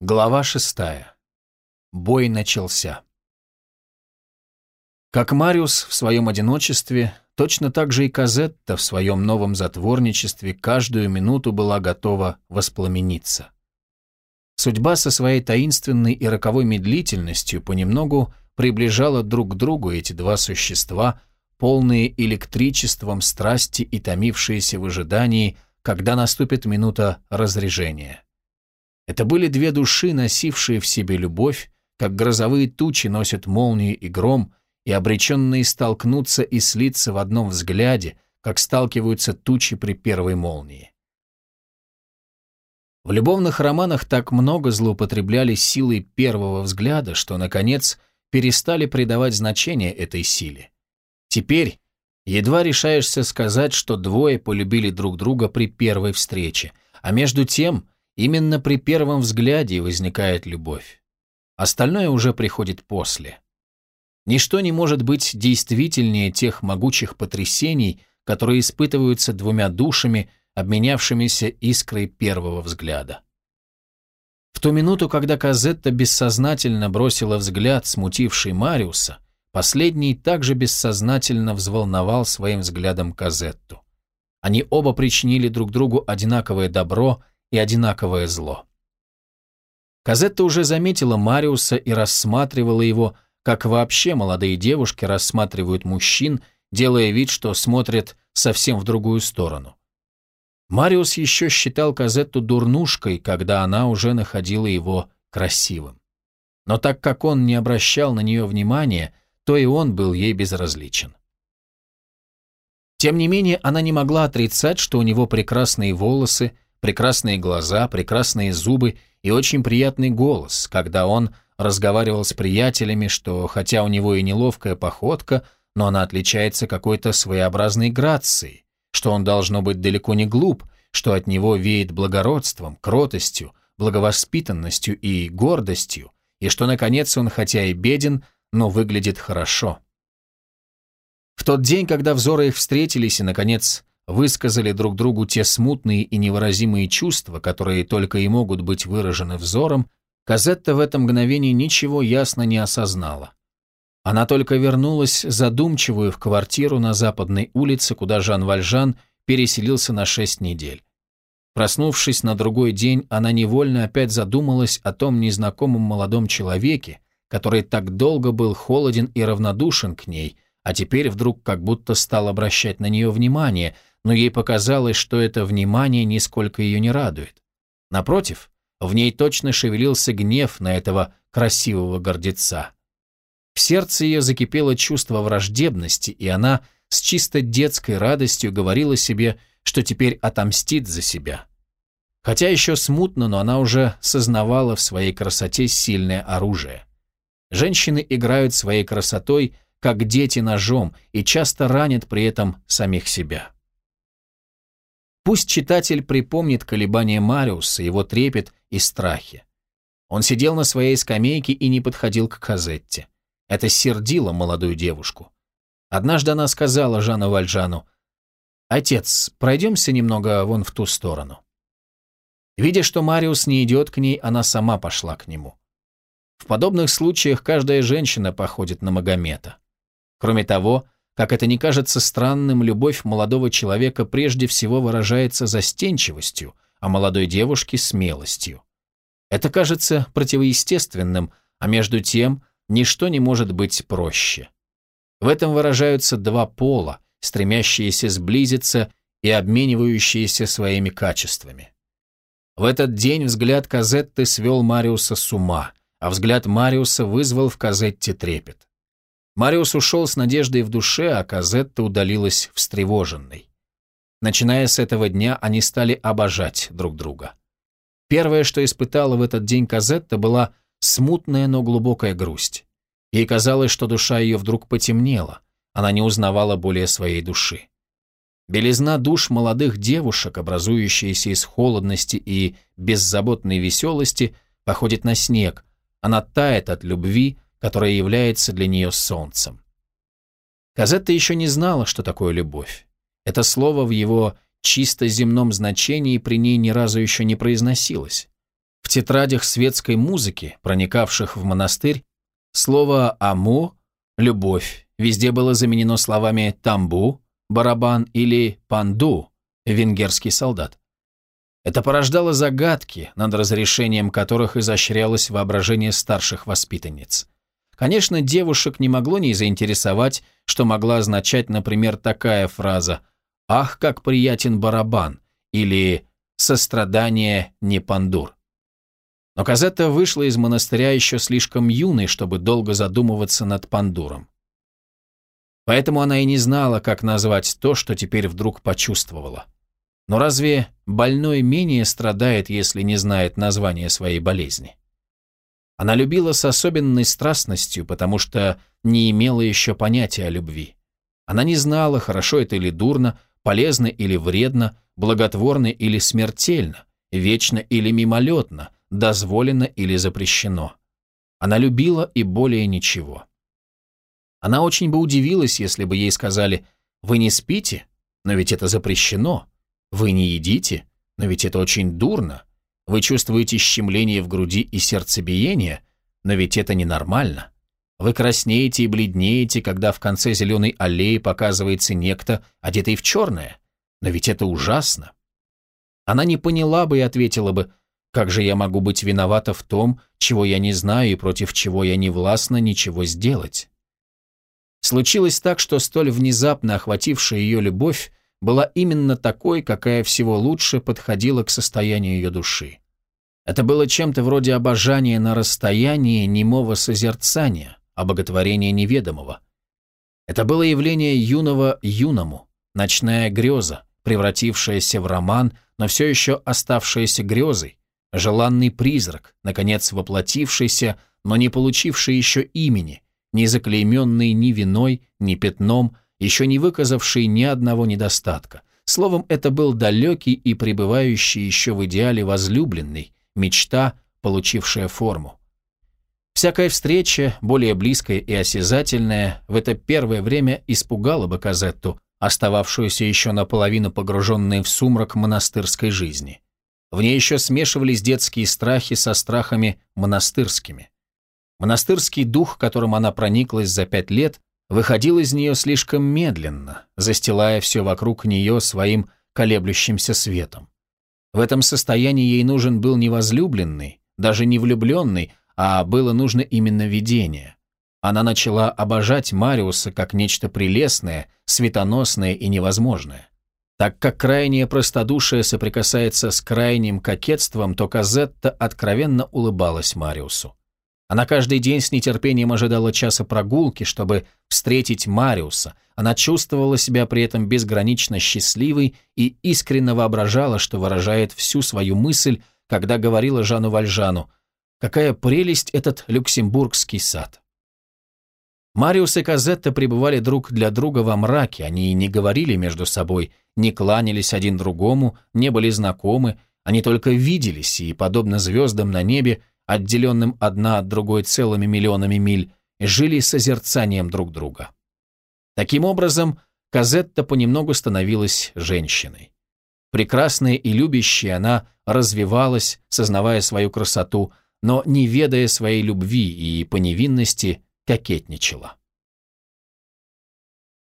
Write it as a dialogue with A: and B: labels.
A: Глава шестая. Бой начался. Как Мариус в своем одиночестве, точно так же и Казетта в своем новом затворничестве каждую минуту была готова воспламениться. Судьба со своей таинственной и роковой медлительностью понемногу приближала друг к другу эти два существа, полные электричеством страсти и томившиеся в ожидании, когда наступит минута разрежения. Это были две души, носившие в себе любовь, как грозовые тучи носят молнии и гром, и обреченные столкнуться и слиться в одном взгляде, как сталкиваются тучи при первой молнии. В любовных романах так много злоупотребляли силой первого взгляда, что, наконец, перестали придавать значение этой силе. Теперь едва решаешься сказать, что двое полюбили друг друга при первой встрече, а между тем – Именно при первом взгляде возникает любовь. Остальное уже приходит после. Ничто не может быть действительнее тех могучих потрясений, которые испытываются двумя душами, обменявшимися искрой первого взгляда. В ту минуту, когда Казетта бессознательно бросила взгляд, смутивший Мариуса, последний также бессознательно взволновал своим взглядом Казетту. Они оба причинили друг другу одинаковое добро и одинаковое зло. Казетта уже заметила Мариуса и рассматривала его, как вообще молодые девушки рассматривают мужчин, делая вид, что смотрят совсем в другую сторону. Мариус еще считал Казетту дурнушкой, когда она уже находила его красивым. Но так как он не обращал на нее внимания, то и он был ей безразличен. Тем не менее, она не могла отрицать, что у него прекрасные волосы, прекрасные глаза, прекрасные зубы и очень приятный голос, когда он разговаривал с приятелями, что хотя у него и неловкая походка, но она отличается какой-то своеобразной грацией, что он должно быть далеко не глуп, что от него веет благородством, кротостью, благовоспитанностью и гордостью, и что, наконец, он хотя и беден, но выглядит хорошо. В тот день, когда взоры их встретились и, наконец, высказали друг другу те смутные и невыразимые чувства, которые только и могут быть выражены взором, Казетта в это мгновение ничего ясно не осознала. Она только вернулась задумчивую в квартиру на западной улице, куда Жан Вальжан переселился на шесть недель. Проснувшись на другой день, она невольно опять задумалась о том незнакомом молодом человеке, который так долго был холоден и равнодушен к ней, а теперь вдруг как будто стал обращать на нее внимание – но ей показалось, что это внимание нисколько ее не радует. Напротив, в ней точно шевелился гнев на этого красивого гордеца. В сердце ее закипело чувство враждебности, и она с чисто детской радостью говорила себе, что теперь отомстит за себя. Хотя еще смутно, но она уже сознавала в своей красоте сильное оружие. Женщины играют своей красотой, как дети ножом, и часто ранят при этом самих себя. Пусть читатель припомнит колебания Мариуса, его трепет и страхи. Он сидел на своей скамейке и не подходил к Казетте. Это сердило молодую девушку. Однажды она сказала Жану Вальжану, «Отец, пройдемся немного вон в ту сторону». Видя, что Мариус не идет к ней, она сама пошла к нему. В подобных случаях каждая женщина походит на Магомета. Кроме того, как это не кажется странным, любовь молодого человека прежде всего выражается застенчивостью, а молодой девушке – смелостью. Это кажется противоестественным, а между тем ничто не может быть проще. В этом выражаются два пола, стремящиеся сблизиться и обменивающиеся своими качествами. В этот день взгляд Казетты свел Мариуса с ума, а взгляд Мариуса вызвал в Казетте трепет. Мариус ушел с надеждой в душе, а Казетта удалилась встревоженной. Начиная с этого дня, они стали обожать друг друга. Первое, что испытала в этот день Казетта, была смутная, но глубокая грусть. Ей казалось, что душа ее вдруг потемнела, она не узнавала более своей души. Белизна душ молодых девушек, образующаяся из холодности и беззаботной веселости, походит на снег, она тает от любви, которое является для нее солнцем. Казетта еще не знала, что такое любовь. Это слово в его чисто земном значении при ней ни разу еще не произносилось. В тетрадях светской музыки, проникавших в монастырь, слово «амо» — «любовь» везде было заменено словами «тамбу» — «барабан» или «панду» — «венгерский солдат». Это порождало загадки, над разрешением которых изощрялось воображение старших воспитанниц. Конечно, девушек не могло не заинтересовать, что могла означать, например, такая фраза «Ах, как приятен барабан» или «Сострадание не пандур». Но Казетта вышла из монастыря еще слишком юной, чтобы долго задумываться над пандуром. Поэтому она и не знала, как назвать то, что теперь вдруг почувствовала. Но разве больной менее страдает, если не знает название своей болезни? Она любила с особенной страстностью, потому что не имела еще понятия о любви. Она не знала, хорошо это или дурно, полезно или вредно, благотворно или смертельно, вечно или мимолетно, дозволено или запрещено. Она любила и более ничего. Она очень бы удивилась, если бы ей сказали «Вы не спите? Но ведь это запрещено. Вы не едите? Но ведь это очень дурно. Вы чувствуете щемление в груди и сердцебиение, но ведь это ненормально. Вы краснеете и бледнеете, когда в конце зеленой аллеи показывается некто, одетый в черное. Но ведь это ужасно. Она не поняла бы и ответила бы, как же я могу быть виновата в том, чего я не знаю и против чего я не властна ничего сделать? Случилось так, что столь внезапно охватившая ее любовь была именно такой, какая всего лучше подходила к состоянию ее души. Это было чем-то вроде обожания на расстоянии немого созерцания, обоготворения неведомого. Это было явление юного юному, ночная греза, превратившаяся в роман, но все еще оставшаяся грезой, желанный призрак, наконец воплотившийся, но не получивший еще имени, не заклейменный ни виной, ни пятном, еще не выказавший ни одного недостатка. Словом, это был далекий и пребывающий еще в идеале возлюбленный, мечта, получившая форму. Всякая встреча, более близкая и осязательная, в это первое время испугала бы Казетту, остававшуюся еще наполовину погруженной в сумрак монастырской жизни. В ней еще смешивались детские страхи со страхами монастырскими. Монастырский дух, которым она прониклась за пять лет, выходил из нее слишком медленно, застилая все вокруг нее своим колеблющимся светом. В этом состоянии ей нужен был не возлюбленный, даже не влюбленный, а было нужно именно видение. Она начала обожать Мариуса как нечто прелестное, светоносное и невозможное. Так как крайнее простодушие соприкасается с крайним кокетством, то Казетта откровенно улыбалась Мариусу. Она каждый день с нетерпением ожидала часа прогулки, чтобы встретить Мариуса. Она чувствовала себя при этом безгранично счастливой и искренне воображала, что выражает всю свою мысль, когда говорила Жану Вальжану «Какая прелесть этот люксембургский сад!» Мариус и Казетта пребывали друг для друга во мраке, они не говорили между собой, не кланялись один другому, не были знакомы, они только виделись и, подобно звездам на небе, отделенным одна от другой целыми миллионами миль, жили созерцанием друг друга. Таким образом, Казетта понемногу становилась женщиной. Прекрасная и любящая, она развивалась, сознавая свою красоту, но не ведая своей любви и по невинности кокетничала.